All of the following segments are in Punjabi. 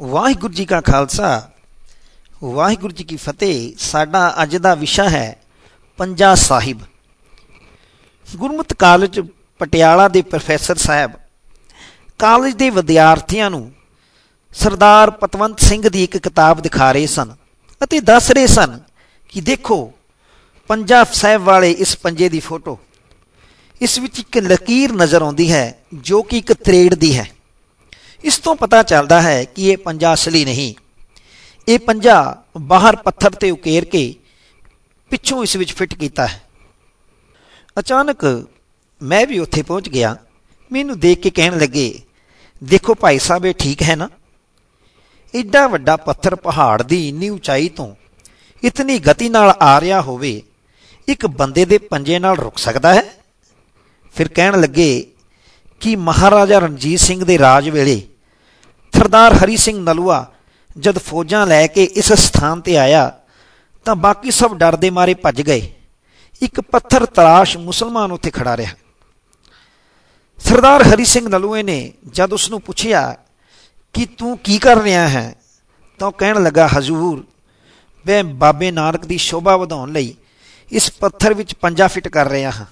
ਵਾਹਿਗੁਰੂ ਜੀ ਕਾ ਖਾਲਸਾ, ਵਾਹਿਗੁਰੂ ਜੀ ਕੀ ਫਤਿਹ। ਸਾਡਾ ਅੱਜ ਦਾ ਵਿਸ਼ਾ ਹੈ ਪੰਜਾ ਸਾਹਿਬ। ਗੁਰਮਤਿ ਕਾਲਜ ਪਟਿਆਲਾ ਦੇ ਪ੍ਰੋਫੈਸਰ ਸਾਹਿਬ, ਕਾਲਜ ਦੇ ਵਿਦਿਆਰਥੀਆਂ ਨੂੰ ਸਰਦਾਰ ਪਤਵੰਤ ਸਿੰਘ ਦੀ ਇੱਕ ਕਿਤਾਬ ਦਿਖਾ ਰਹੇ ਸਨ ਅਤੇ ਦੱਸ ਰਹੇ ਸਨ ਕਿ ਦੇਖੋ, ਪੰਜਾ ਸਾਹਿਬ ਵਾਲੇ ਇਸ ਪੰਜੇ ਦੀ ਫੋਟੋ। ਇਸ ਵਿੱਚ ਇੱਕ ਲਕੀਰ ਨਜ਼ਰ ਆਉਂਦੀ ਹੈ ਜੋ ਕਿ ਇੱਕ ਤਰੇੜ ਦੀ ਹੈ। ਇਸ ਤੋਂ ਪਤਾ ਚੱਲਦਾ ਹੈ ਕਿ ਇਹ ਪੰਜਾ ਅਸਲੀ ਨਹੀਂ। ਇਹ ਪੰਜਾ ਬਾਹਰ ਪੱਥਰ ਤੇ ਉਕੇਰ ਕੇ ਪਿੱਛੋਂ ਇਸ ਵਿੱਚ ਫਿੱਟ ਕੀਤਾ ਹੈ। ਅਚਾਨਕ ਮੈਂ ਵੀ ਉੱਥੇ ਪਹੁੰਚ ਗਿਆ। ਮੈਨੂੰ ਦੇਖ ਕੇ ਕਹਿਣ ਲੱਗੇ, ਦੇਖੋ ਭਾਈ ਸਾਹਿਬ, ਇਹ ਠੀਕ ਹੈ ਨਾ? ਐਡਾ ਵੱਡਾ ਪੱਥਰ ਪਹਾੜ ਦੀ ਇੰਨੀ ਉਚਾਈ ਤੋਂ ਇਤਨੀ ਗਤੀ ਨਾਲ ਆ ਰਿਹਾ ਹੋਵੇ, ਇੱਕ ਬੰਦੇ ਦੇ ਪੰਜੇ ਨਾਲ ਰੁਕ ਸਕਦਾ ਹੈ? ਫਿਰ ਕਹਿਣ ਲੱਗੇ ਕਿ ਮਹਾਰਾਜਾ ਰਣਜੀਤ ਸਿੰਘ ਦੇ ਰਾਜ ਵੇਲੇ ਸਰਦਾਰ ਹਰੀ ਸਿੰਘ ਨਲੂਆ ਜਦ ਫੌਜਾਂ ਲੈ ਕੇ ਇਸ ਸਥਾਨ ਤੇ ਆਇਆ ਤਾਂ ਬਾਕੀ ਸਭ ਡਰ ਦੇ ਮਾਰੇ ਭੱਜ ਗਏ। ਇੱਕ ਪੱਥਰ ਤਰਾਸ਼ ਮੁਸਲਮਾਨ ਉੱਥੇ ਖੜਾ ਰਿਹਾ। ਸਰਦਾਰ ਹਰੀ ਸਿੰਘ ਨਲੂਏ ਨੇ ਜਦ ਉਸ ਨੂੰ ਪੁੱਛਿਆ ਕਿ ਤੂੰ ਕੀ ਕਰ ਰਿਹਾ ਹੈ ਤਾਂ ਉਹ ਕਹਿਣ ਲੱਗਾ, ਹਜ਼ੂਰ, ਮੈਂ ਬਾਬੇ ਨਾਨਕ ਦੀ ਸ਼ੋਭਾ ਵਧਾਉਣ ਲਈ ਇਸ ਪੱਥਰ ਵਿੱਚ ਪੰਜਾ ਫਿੱਟ ਕਰ ਰਿਹਾ ਹਾਂ।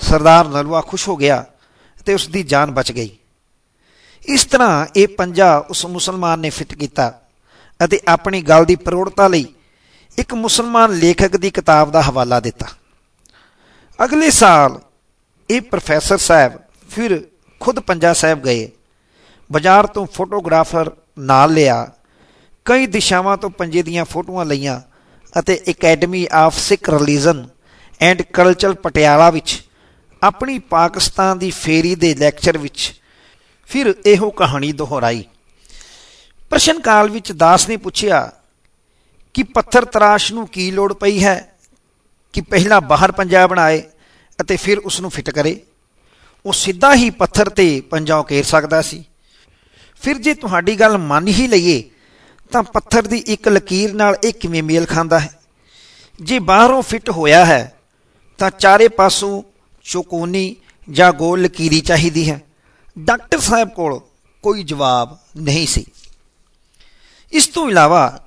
ਸਰਦਾਰ ਨਲੂਆ ਖੁਸ਼ ਹੋ ਗਿਆ ਤੇ ਉਸ ਦੀ ਜਾਨ ਬਚ ਗਈ। ਇਸ ਤਰ੍ਹਾਂ ਇਹ ਪੰਜਾ ਉਸ ਮੁਸਲਮਾਨ ਨੇ ਫਿੱਟ ਕੀਤਾ ਅਤੇ ਆਪਣੀ ਗੱਲ ਦੀ ਪ੍ਰੋੜਤਾ ਲਈ ਇੱਕ ਮੁਸਲਮਾਨ ਲੇਖਕ ਦੀ ਕਿਤਾਬ ਦਾ ਹਵਾਲਾ ਦਿੱਤਾ। ਅਗਲੇ ਸਾਲ ਇਹ ਪ੍ਰੋਫੈਸਰ ਸਾਹਿਬ ਫਿਰ ਖੁਦ ਪੰਜਾ ਸਾਹਿਬ ਗਏ। ਬਾਜ਼ਾਰ ਤੋਂ ਫੋਟੋਗ੍ਰਾਫਰ ਨਾਲ ਲਿਆ। ਕਈ ਦਿਸ਼ਾਵਾਂ ਤੋਂ ਪੰਜੇ ਦੀਆਂ ਫੋਟੋਆਂ ਲਈਆਂ ਅਤੇ academy of Sikh religion and culture Patiala ਵਿੱਚ ਆਪਣੀ ਪਾਕਿਸਤਾਨ ਦੀ ਫੇਰੀ ਦੇ ਲੈਕਚਰ ਵਿੱਚ ਫਿਰ ਇਹੋ ਕਹਾਣੀ ਦੁਹਰਾਈ। ਪ੍ਰਸ਼ਨ ਕਾਲ ਵਿੱਚ ਦਾਸ ਨੇ ਪੁੱਛਿਆ ਕਿ ਪੱਥਰ ਤਰਾਸ਼ ਨੂੰ ਕੀ ਲੋੜ ਪਈ ਹੈ? ਕਿ ਪਹਿਲਾਂ ਬਾਹਰ ਪੰਜਾ ਬਣਾਏ ਅਤੇ ਫਿਰ ਉਸ ਨੂੰ ਫਿੱਟ ਕਰੇ? ਉਹ ਸਿੱਧਾ ਹੀ ਪੱਥਰ ਤੇ ਪੰਜਾ ਘੇਰ ਸਕਦਾ ਸੀ। ਫਿਰ ਜੇ ਤੁਹਾਡੀ ਗੱਲ ਮੰਨ ਹੀ ਲਈਏ, ਤਾਂ ਪੱਥਰ ਦੀ ਇੱਕ ਲਕੀਰ ਨਾਲ ਇਹ ਕਿਵੇਂ ਮੇਲ ਖਾਂਦਾ ਹੈ? ਜੇ ਬਾਹਰੋਂ ਫਿੱਟ ਹੋਇਆ ਹੈ, ਤਾਂ ਚਾਰੇ ਪਾਸੋਂ ਚੌਕੋਨੀ ਜਾਂ ਗੋਲ ਲਕੀਰੀ ਚਾਹੀਦੀ ਹੈ। ਡਾਕਟਰ ਸਾਹਿਬ ਕੋਲ ਕੋਈ ਜਵਾਬ ਨਹੀਂ ਸੀ। ਇਸ ਤੋਂ ਇਲਾਵਾ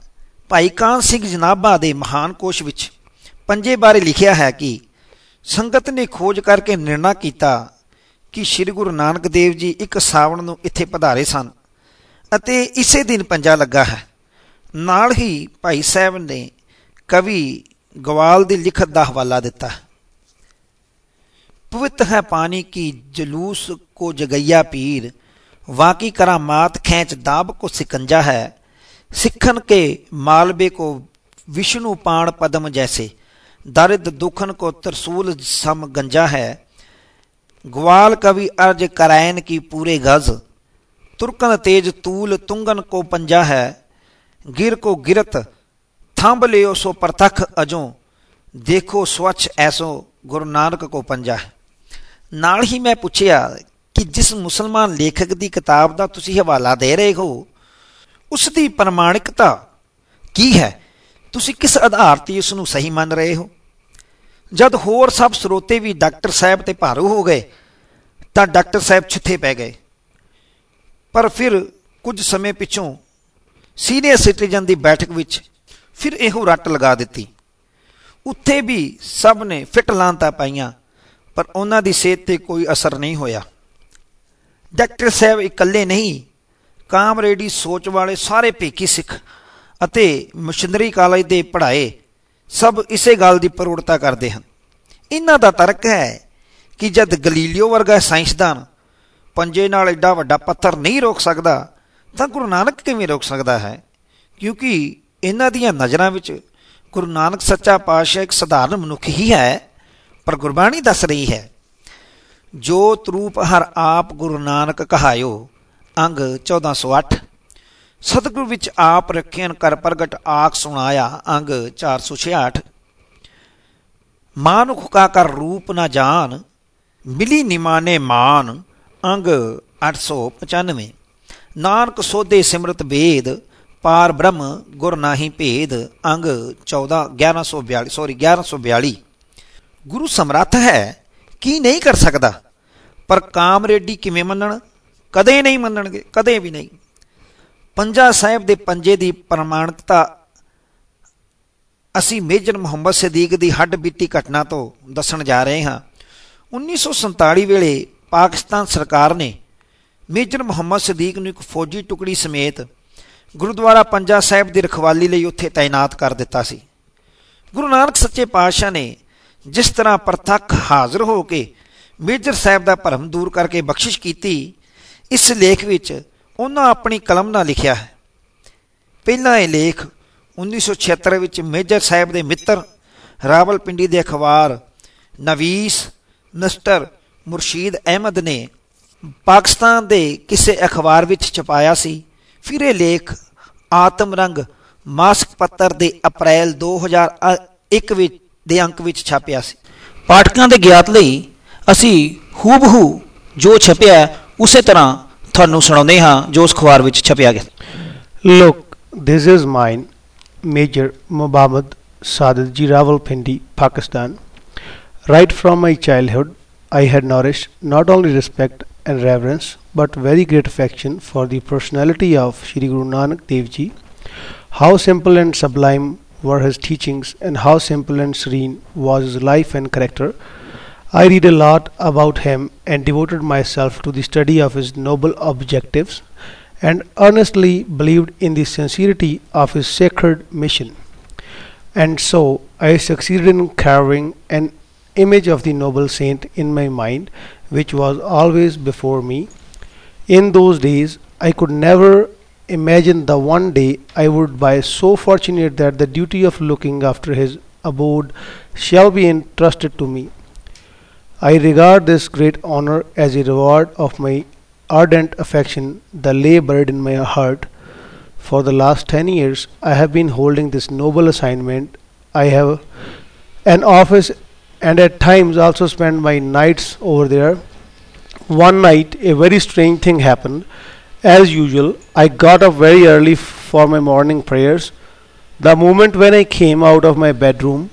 ਭਾਈ ਕਾਨ ਸਿੰਘ ਜਨਾਬਾ ਦੇ ਮਹਾਨ ਕੋਸ਼ ਵਿੱਚ ਪੰਜੇ ਬਾਰੇ ਲਿਖਿਆ ਹੈ ਕਿ ਸੰਗਤ ਨੇ ਖੋਜ ਕਰਕੇ ਨਿਰਣਾ ਕੀਤਾ ਕਿ ਸ੍ਰੀ ਗੁਰੂ ਨਾਨਕ ਦੇਵ ਜੀ ਇੱਕ ਸਾਵਣ ਨੂੰ ਇੱਥੇ ਪਧਾਰੇ ਸਨ ਅਤੇ ਇਸੇ ਦਿਨ ਪੰਜਾ ਲੱਗਾ ਹੈ। ਨਾਲ ਹੀ ਭਾਈ ਸਾਹਿਬ ਨੇ ਕਵੀ ਗਵਾਲ ਦੀ ਲਿਖਤ ਦਾ ਹਵਾਲਾ ਦਿੱਤਾ। पवित्र है पानी की जुलूस को जगैया पीर वाकी करामात खैंच दाब को सिकंजा है सिखन के मालबे को विष्णु पाण पदम जैसे दर्द दुखन को तरसूल सम गंजा है ग्वाल कवि अर्ज करायन की पूरे गज तुर्कन तेज तूल तुंगन को पंजा है गिर को गिरत थंब लियो सो प्रतख अजो देखो स्वच्छ ऐसो गुरु नानक को पंजा है ਨਾਲ ਹੀ ਮੈਂ ਪੁੱਛਿਆ ਕਿ ਜਿਸ ਮੁਸਲਮਾਨ ਲੇਖਕ ਦੀ ਕਿਤਾਬ ਦਾ ਤੁਸੀਂ ਹਵਾਲਾ ਦੇ ਰਹੇ ਹੋ, ਉਸ ਦੀ ਪ੍ਰਮਾਣਿਕਤਾ ਕੀ ਹੈ? ਤੁਸੀਂ ਕਿਸ ਆਧਾਰ ਤੇ ਉਸ ਨੂੰ ਸਹੀ ਮੰਨ ਰਹੇ ਹੋ? ਜਦ ਹੋਰ ਸਭ ਸਰੋਤੇ ਵੀ ਡਾਕਟਰ ਸਾਹਿਬ ਤੇ ਭਾਰੂ ਹੋ ਗਏ, ਤਾਂ ਡਾਕਟਰ ਸਾਹਿਬ ਛਿੱਥੇ ਪੈ ਗਏ। ਪਰ ਫਿਰ ਕੁਝ ਸਮੇਂ ਪਿੱਛੋਂ ਸੀਨੀਅਰ ਸਿਟੀਜ਼ਨ ਦੀ ਬੈਠਕ ਵਿੱਚ ਫਿਰ ਇਹੋ ਰੱਟ ਲਗਾ ਦਿੱਤੀ। ਉੱਥੇ ਵੀ ਸਭ ਨੇ ਫਿੱਟ ਲਾਂਤਾ ਪਾਈਆਂ। ਪਰ ਉਹਨਾਂ ਦੀ ਸਿਹਤ ਤੇ ਕੋਈ ਅਸਰ ਨਹੀਂ ਹੋਇਆ। ਡਾਕਟਰ ਸਾਹਿਬ ਇਕੱਲੇ ਨਹੀਂ ਕਾਮਰੇਡੀ ਸੋਚ ਵਾਲੇ ਸਾਰੇ ਭੇਕੀ ਸਿੱਖ ਅਤੇ ਮਿਸ਼ਨਰੀ ਕਾਲਜ ਦੇ ਪੜ੍ਹਾਏ ਸਭ ਇਸੇ ਗੱਲ ਦੀ ਪ੍ਰੋੜਤਾ ਕਰਦੇ ਹਨ। ਇਹਨਾਂ ਦਾ ਤਰਕ ਹੈ ਕਿ ਜਦ ਗਲੀਲੀਓ ਵਰਗਾ ਸਾਇੰਸਦਾਨ ਪੰਜੇ ਨਾਲ ਐਡਾ ਵੱਡਾ ਪੱਥਰ ਨਹੀਂ ਰੋਕ ਸਕਦਾ, ਤਾਂ ਗੁਰੂ ਨਾਨਕ ਕਿਵੇਂ ਰੋਕ ਸਕਦਾ ਹੈ? ਕਿਉਂਕਿ ਇਹਨਾਂ ਦੀਆਂ ਨਜ਼ਰਾਂ ਵਿੱਚ ਗੁਰੂ ਨਾਨਕ ਸੱਚਾ ਪਾਤਸ਼ਾਹ ਇੱਕ ਸਧਾਰਨ ਮਨੁੱਖ ਹੀ ਹੈ। ਪਰ ਗੁਰਬਾਣੀ ਦੱਸ ਰਹੀ ਹੈ ਜੋਤ ਰੂਪ ਹਰ ਆਪ ਗੁਰੂ ਨਾਨਕ ਕਹਾਇਓ, ਅੰਗ 1408 ਸਤਿਗੁਰ ਵਿੱਚ ਆਪ ਰੱਖਿਆਨ ਕਰ ਪ੍ਰਗਟ ਆਖ ਸੁਣਾਇਆ, ਅੰਗ 466 ਮਾਨੁਖ ਕਾ ਕਰ ਰੂਪ ਨਾ ਜਾਣ ਮਿਲੀ ਨਿਮਾਨੇ ਮਾਨ, ਅੰਗ 895 ਨਾਨਕ ਸੋਧੇ ਸਿਮਰਤ ਵੇਦ, ਪਾਰ ਬ੍ਰਹਮ ਗੁਰ ਨਾਹੀ ਭੇਦ, ਅੰਗ 14 1142 ਸੌਰੀ 1142 ਗੁਰੂ ਸਮਰੱਥ ਹੈ, ਕੀ ਨਹੀਂ ਕਰ ਸਕਦਾ? ਪਰ ਕਾਮਰੇਡੀ ਕਿਵੇਂ ਮੰਨਣ? ਕਦੇ ਨਹੀਂ ਮੰਨਣਗੇ, ਕਦੇ ਵੀ ਨਹੀਂ। ਪੰਜਾ ਸਾਹਿਬ ਦੇ ਪੰਜੇ ਦੀ ਪ੍ਰਮਾਣਿਕਤਾ, ਅਸੀਂ ਮੇਜਰ ਮੁਹੰਮਦ ਸਦੀਕ ਦੀ ਹੱਡ ਬੀਤੀ ਘਟਨਾ ਤੋਂ ਦੱਸਣ ਜਾ ਰਹੇ ਹਾਂ। 1947 ਵੇਲੇ ਪਾਕਿਸਤਾਨ ਸਰਕਾਰ ਨੇ ਮੇਜਰ ਮੁਹੰਮਦ ਸਦੀਕ ਨੂੰ ਇੱਕ ਫੌਜੀ ਟੁਕੜੀ ਸਮੇਤ ਗੁਰਦੁਆਰਾ ਪੰਜਾ ਸਾਹਿਬ ਦੀ ਰਖਵਾਲੀ ਲਈ ਉੱਥੇ ਤਾਇਨਾਤ ਕਰ ਦਿੱਤਾ ਸੀ। ਗੁਰੂ ਨਾਨਕ ਸੱਚੇ ਪਾਤਸ਼ਾਹ ਨੇ ਜਿਸ ਤਰ੍ਹਾਂ ਪ੍ਰਤੱਖ ਹਾਜ਼ਰ ਹੋ ਕੇ ਮੇਜਰ ਸਾਹਿਬ ਦਾ ਭਰਮ ਦੂਰ ਕਰਕੇ ਬਖਸ਼ਿਸ਼ ਕੀਤੀ, ਇਸ ਲੇਖ ਵਿੱਚ ਉਹਨਾਂ ਆਪਣੀ ਕਲਮ ਨਾਲ ਲਿਖਿਆ ਹੈ। ਪਹਿਲਾ ਇਹ ਲੇਖ 1976 ਵਿੱਚ ਮੇਜਰ ਸਾਹਿਬ ਦੇ ਮਿੱਤਰ, ਰਾਵਲਪਿੰਡੀ ਦੇ ਅਖਬਾਰ ਨਵੀਸ ਮਿਸਟਰ ਮੁਰਸ਼ੀਦ ਅਹਿਮਦ ਨੇ ਪਾਕਿਸਤਾਨ ਦੇ ਕਿਸੇ ਅਖਬਾਰ ਵਿੱਚ ਛਪਾਇਆ ਸੀ। ਫਿਰ ਇਹ ਲੇਖ ਆਤਮ ਰੰਗ ਮਾਸਕ ਪੱਤਰ ਦੇ ਅਪ੍ਰੈਲ 2001 ਵਿੱਚ ਦੇ ਅੰਕ ਵਿੱਚ ਛਾਪਿਆ ਸੀ ਪਾਠਕਾਂ ਦੇ ਗਿਆਤ ਲਈ ਅਸੀਂ ਹੂਬਹੂ ਜੋ ਛਪਿਆ ਹੈ, ਉਸੇ ਤਰ੍ਹਾਂ ਤੁਹਾਨੂੰ ਸੁਣਾਉਂਦੇ ਹਾਂ ਜੋ ਉਸ ਅਖਬਾਰ ਵਿੱਚ ਛਪਿਆ ਗਿਆ Look, this is mine, Major Muhammad Sadat Ji Rawalpindi, Pakistan. Right from my childhood, I had nourished not only respect and reverence, but very great affection for the personality of Shri Guru Nanak Dev Ji. How simple and sublime were his teachings, and how simple and serene was his life and character. I read a lot about him and devoted myself to the study of his noble objectives and earnestly believed in the sincerity of his sacred mission. And so I succeeded in carving an image of the noble saint in my mind, which was always before me. In those days, I could never imagine the one day I would be so fortunate that the duty of looking after his abode shall be entrusted to me. I regard this great honor as a reward of my ardent affection that lay buried in my heart. For the last 10 years, I have been holding this noble assignment. I have an office and at times also spend my nights over there. One night, a very strange thing happened. As usual, I got up very early for my morning prayers. The moment when I came out of my bedroom,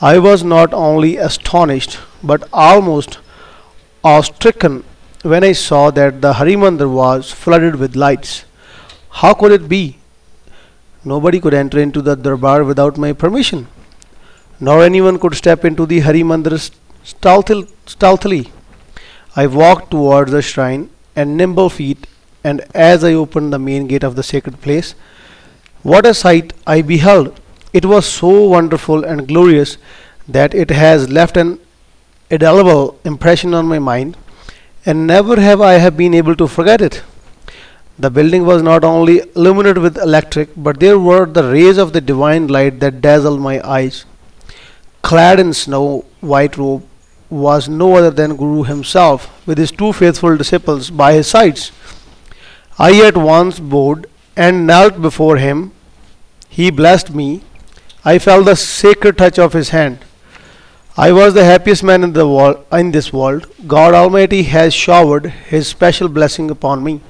I was not only astonished but almost awe-stricken when I saw that the Harimandir was flooded with lights. How could it be? Nobody could enter into the darbar without my permission, nor anyone could step into the Harimandir stealthily. I walked towards the shrine and nimble feet, and as I opened the main gate of the sacred place, what a sight I beheld! It was so wonderful and glorious that it has left an indelible impression on my mind, and never have I have been able to forget it. The building was not only illuminated with electric, but there were the rays of the divine light that dazzled my eyes. Clad in snow white robe was no other than Guru himself, with his two faithful disciples by his sides. I at once bowed and knelt before him. He blessed me. I felt the sacred touch of his hand. I was the happiest man in the world in this world. God Almighty has showered his special blessing upon me.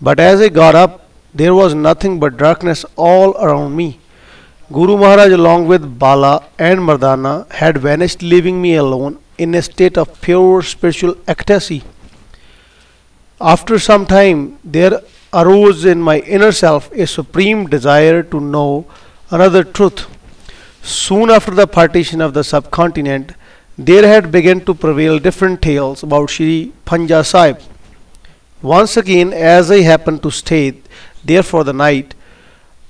But as I got up, there was nothing but darkness all around me. Guru Maharaj, along with Bala and Mardana, had vanished, leaving me alone in a state of pure spiritual ecstasy. After some time, there arose in my inner self a supreme desire to know another truth. Soon after the partition of the subcontinent, there had begun to prevail different tales about Shri Panja Sahib. Once again, as I happened to stay there for the night,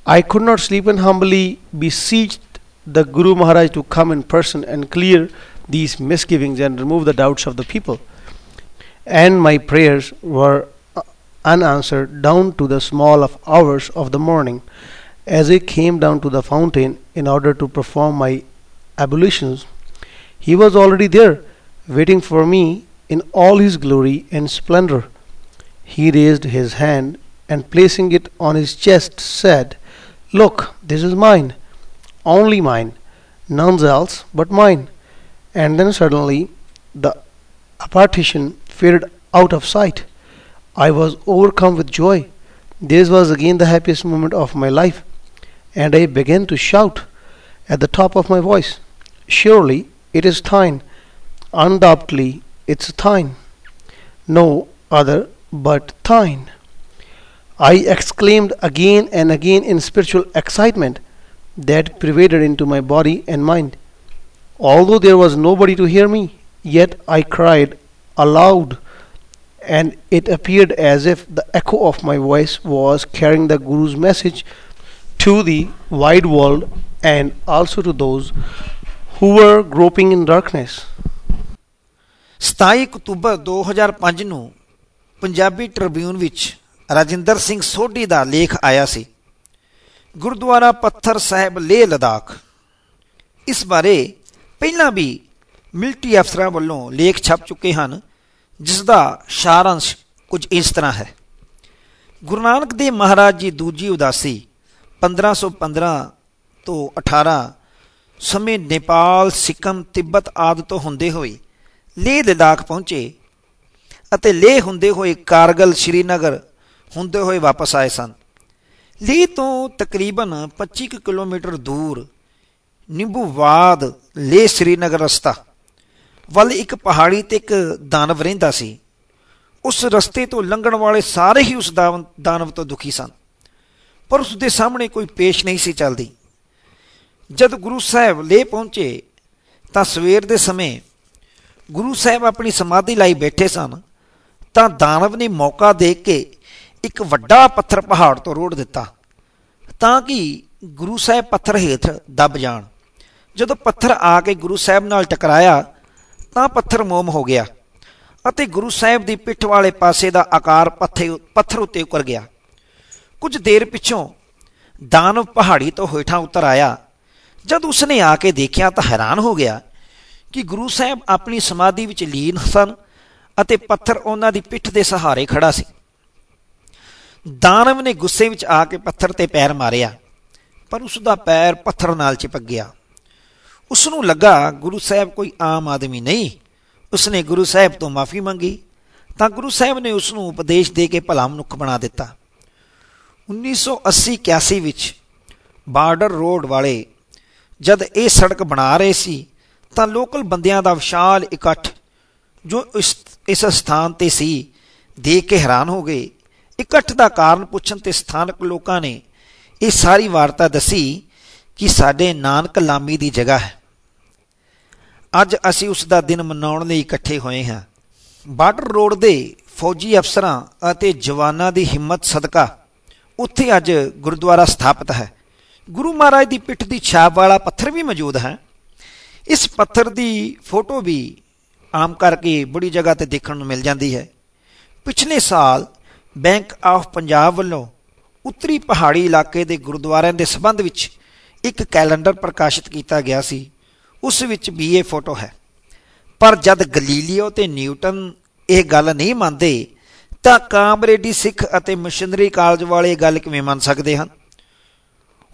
I could not sleep and humbly beseeched the Guru Maharaj to come in person and clear these misgivings and remove the doubts of the people. And my prayers were uh, unanswered down to the small of hours of the morning. As I came down to the fountain in order to perform my ablutions, he was already there, waiting for me in all his glory and splendor. He raised his hand and placing it on his chest said, Look, this is mine, only mine, none else but mine. And then suddenly the partition faded out of sight. I was overcome with joy. This was again the happiest moment of my life, and I began to shout at the top of my voice, Surely it is thine, undoubtedly it's thine, no other but thine. I exclaimed again and again in spiritual excitement that pervaded into my body and mind. Although there was nobody to hear me, yet I cried aloud, and it appeared as if the echo of my voice was carrying the Guru's message to the wide world and also to those who were groping in darkness. 27 ਅਕਤੂਬਰ 2005 ਨੂੰ ਪੰਜਾਬੀ ਟ੍ਰਿਬਿਊਨ ਵਿੱਚ ਰਾਜਿੰਦਰ ਸਿੰਘ ਸੋਢੀ ਦਾ ਲੇਖ ਆਇਆ ਸੀ ਗੁਰਦੁਆਰਾ ਪੱਥਰ ਸਾਹਿਬ ਲੇਹ ਲਦਾਖ ਇਸ ਬਾਰੇ ਪਹਿਲਾਂ ਵੀ ਮਿਲਟਰੀ ਅਫਸਰਾਂ ਵੱਲੋਂ ਲੇਖ ਛਪ ਚੁੱਕੇ ਹਨ ਜਿਸ ਦਾ ਸਾਰਾਂਸ਼ ਕੁਝ ਇਸ ਤਰ੍ਹਾਂ ਹੈ। ਗੁਰੂ ਨਾਨਕ ਦੇਵ ਮਹਾਰਾਜ ਜੀ ਦੂਜੀ ਉਦਾਸੀ 1515 ਤੋਂ 18 ਸਮੇਂ ਨੇਪਾਲ, ਸਿੱਕਮ, ਤਿੱਬਤ ਆਦਿ ਤੋਂ ਹੁੰਦੇ ਹੋਏ ਲੇਹ ਲਦਾਖ ਪਹੁੰਚੇ ਅਤੇ ਲੇਹ ਹੁੰਦੇ ਹੋਏ ਕਾਰਗਲ, ਸ਼੍ਰੀਨਗਰ ਹੁੰਦੇ ਹੋਏ ਵਾਪਸ ਆਏ ਸਨ। ਲੇਹ ਤੋਂ ਤਕਰੀਬਨ 25 ਕੁ ਕਿਲੋਮੀਟਰ ਦੂਰ ਨਿੰਬੂਵਾਦ, ਲੇਹ ਸ਼੍ਰੀਨਗਰ ਰਸਤਾ ਵੱਲ ਇੱਕ ਪਹਾੜੀ ਤੇ ਇੱਕ ਦਾਨਵ ਰਹਿੰਦਾ ਸੀ। ਉਸ ਰਸਤੇ ਤੋਂ ਲੰਘਣ ਵਾਲੇ ਸਾਰੇ ਹੀ ਉਸ ਦਾਵ- ਦਾਨਵ ਤੋਂ ਦੁਖੀ ਸਨ। ਪਰ ਉਸ ਦੇ ਸਾਹਮਣੇ ਕੋਈ ਪੇਸ਼ ਨਹੀਂ ਸੀ ਚੱਲਦੀ। ਜਦ ਗੁਰੂ ਸਾਹਿਬ ਲੇਹ ਪਹੁੰਚੇ, ਤਾਂ ਸਵੇਰ ਦੇ ਸਮੇਂ ਗੁਰੂ ਸਾਹਿਬ ਆਪਣੀ ਸਮਾਧੀ ਲਈ ਬੈਠੇ ਸਨ, ਤਾਂ ਦਾਨਵ ਨੇ ਮੌਕਾ ਦੇ ਕੇ ਇੱਕ ਵੱਡਾ ਪੱਥਰ ਪਹਾੜ ਤੋਂ ਰੋੜ ਦਿੱਤਾ, ਤਾਂ ਕਿ ਗੁਰੂ ਸਾਹਿਬ ਪੱਥਰ ਹੇਠ ਦੱਬ ਜਾਣ। ਜਦੋਂ ਪੱਥਰ ਆ ਕੇ ਗੁਰੂ ਸਾਹਿਬ ਨਾਲ ਟਕਰਾਇਆ ਤਾਂ ਪੱਥਰ ਮੋਮ ਹੋ ਗਿਆ ਅਤੇ ਗੁਰੂ ਸਾਹਿਬ ਦੀ ਪਿੱਠ ਵਾਲੇ ਪਾਸੇ ਦਾ ਆਕਾਰ ਪੱਥੇ ਪੱਥਰ ਉੱਤੇ ਉਕਰ ਗਿਆ। ਕੁਝ ਦੇਰ ਪਿੱਛੋਂ ਦਾਨਵ ਪਹਾੜੀ ਤੋਂ ਹੇਠਾਂ ਉਤਰ ਆਇਆ। ਜਦ ਉਸਨੇ ਆ ਕੇ ਦੇਖਿਆ ਤਾਂ ਹੈਰਾਨ ਹੋ ਗਿਆ ਕਿ ਗੁਰੂ ਸਾਹਿਬ ਆਪਣੀ ਸਮਾਧੀ ਵਿੱਚ ਲੀਨ ਸਨ ਅਤੇ ਪੱਥਰ ਉਹਨਾਂ ਦੀ ਪਿੱਠ ਦੇ ਸਹਾਰੇ ਖੜਾ ਸੀ। ਦਾਨਵ ਨੇ ਗੁੱਸੇ ਵਿੱਚ ਆ ਕੇ ਪੱਥਰ ਤੇ ਪੈਰ ਮਾਰਿਆ, ਪਰ ਉਸ ਦਾ ਪੈਰ ਪੱਥਰ ਨਾਲ ਚਿਪਕ ਗਿਆ। ਉਸ ਨੂੰ ਲੱਗਾ ਗੁਰੂ ਸਾਹਿਬ ਕੋਈ ਆਮ ਆਦਮੀ ਨਹੀਂ। ਉਸਨੇ ਗੁਰੂ ਸਾਹਿਬ ਤੋਂ ਮਾਫੀ ਮੰਗੀ ਤਾਂ ਗੁਰੂ ਸਾਹਿਬ ਨੇ ਉਸ ਨੂੰ ਉਪਦੇਸ਼ ਦੇ ਕੇ ਭਲਾ ਮਨੁੱਖ ਬਣਾ ਦਿੱਤਾ। 1980-81 ਵਿੱਚ ਬਾਰਡਰ ਰੋਡ ਵਾਲੇ ਜਦ ਇਹ ਸੜਕ ਬਣਾ ਰਹੇ ਸੀ ਤਾਂ ਲੋਕਲ ਬੰਦਿਆਂ ਦਾ ਵਿਸ਼ਾਲ ਇਕੱਠ ਜੋ ਇਸ ਇਸ ਸਥਾਨ ਤੇ ਸੀ, ਦੇਖ ਕੇ ਹੈਰਾਨ ਹੋ ਗਏ। ਇਕੱਠ ਦਾ ਕਾਰਨ ਪੁੱਛਣ ਤੇ ਸਥਾਨਕ ਲੋਕਾਂ ਨੇ ਇਹ ਸਾਰੀ ਵਾਰਤਾ ਦੱਸੀ ਕਿ ਸਾਡੇ ਨਾਨਕ ਲਾਮੀ ਦੀ ਜਗ੍ਹਾ ਹੈ। ਅੱਜ ਅਸੀਂ ਉਸ ਦਾ ਦਿਨ ਮਨਾਉਣ ਲਈ ਇਕੱਠੇ ਹੋਏ ਹਾਂ। ਬਾਰਡਰ ਰੋਡ ਦੇ ਫੌਜੀ ਅਫਸਰਾਂ ਅਤੇ ਜਵਾਨਾਂ ਦੀ ਹਿੰਮਤ ਸਦਕਾ ਉੱਥੇ ਅੱਜ ਗੁਰਦੁਆਰਾ ਸਥਾਪਿਤ ਹੈ। ਗੁਰੂ ਮਹਾਰਾਜ ਦੀ ਪਿੱਠ ਦੀ ਛਾਪ ਵਾਲਾ ਪੱਥਰ ਵੀ ਮੌਜੂਦ ਹੈ। ਇਸ ਪੱਥਰ ਦੀ ਫੋਟੋ ਵੀ ਆਮ ਕਰਕੇ ਬੜੀ ਜਗ੍ਹਾ ਤੇ ਦੇਖਣ ਨੂੰ ਮਿਲ ਜਾਂਦੀ ਹੈ। ਪਿਛਲੇ ਸਾਲ ਬੈਂਕ ਆਫ ਪੰਜਾਬ ਵੱਲੋਂ ਉੱਤਰੀ ਪਹਾੜੀ ਇਲਾਕੇ ਦੇ ਗੁਰਦੁਆਰਿਆਂ ਦੇ ਸਬੰਧ ਵਿੱਚ ਇੱਕ ਕੈਲੰਡਰ ਪ੍ਰਕਾਸ਼ਿਤ ਕੀਤਾ ਗਿਆ ਸੀ। ਉਸ ਵਿੱਚ ਵੀ ਇਹ ਫੋਟੋ ਹੈ। ਪਰ ਜਦ ਗਲੀਲੀਓ ਤੇ ਨਿਊਟਨ ਇਹ ਗੱਲ ਨਹੀਂ ਮੰਨਦੇ, ਤਾਂ ਕਾਮਰੇਡੀ ਸਿੱਖ ਅਤੇ ਮਿਸ਼ਨਰੀ ਕਾਲਜ ਵਾਲੇ ਗੱਲ ਕਿਵੇਂ ਮੰਨ ਸਕਦੇ ਹਨ?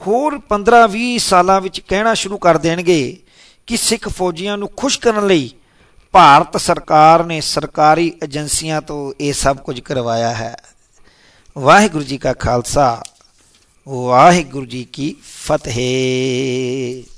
ਹੋਰ 15-20 ਸਾਲਾਂ ਵਿੱਚ ਕਹਿਣਾ ਸ਼ੁਰੂ ਕਰ ਦੇਣਗੇ ਕਿ ਸਿੱਖ ਫੌਜੀਆਂ ਨੂੰ ਖੁਸ਼ ਕਰਨ ਲਈ ਭਾਰਤ ਸਰਕਾਰ ਨੇ ਸਰਕਾਰੀ ਏਜੰਸੀਆਂ ਤੋਂ ਇਹ ਸਭ ਕੁਝ ਕਰਵਾਇਆ ਹੈ। ਵਾਹਿਗੁਰੂ ਜੀ ਕਾ ਖਾਲਸਾ, ਵਾਹਿਗੁਰੂ ਜੀ ਕੀ ਫਤਿਹ।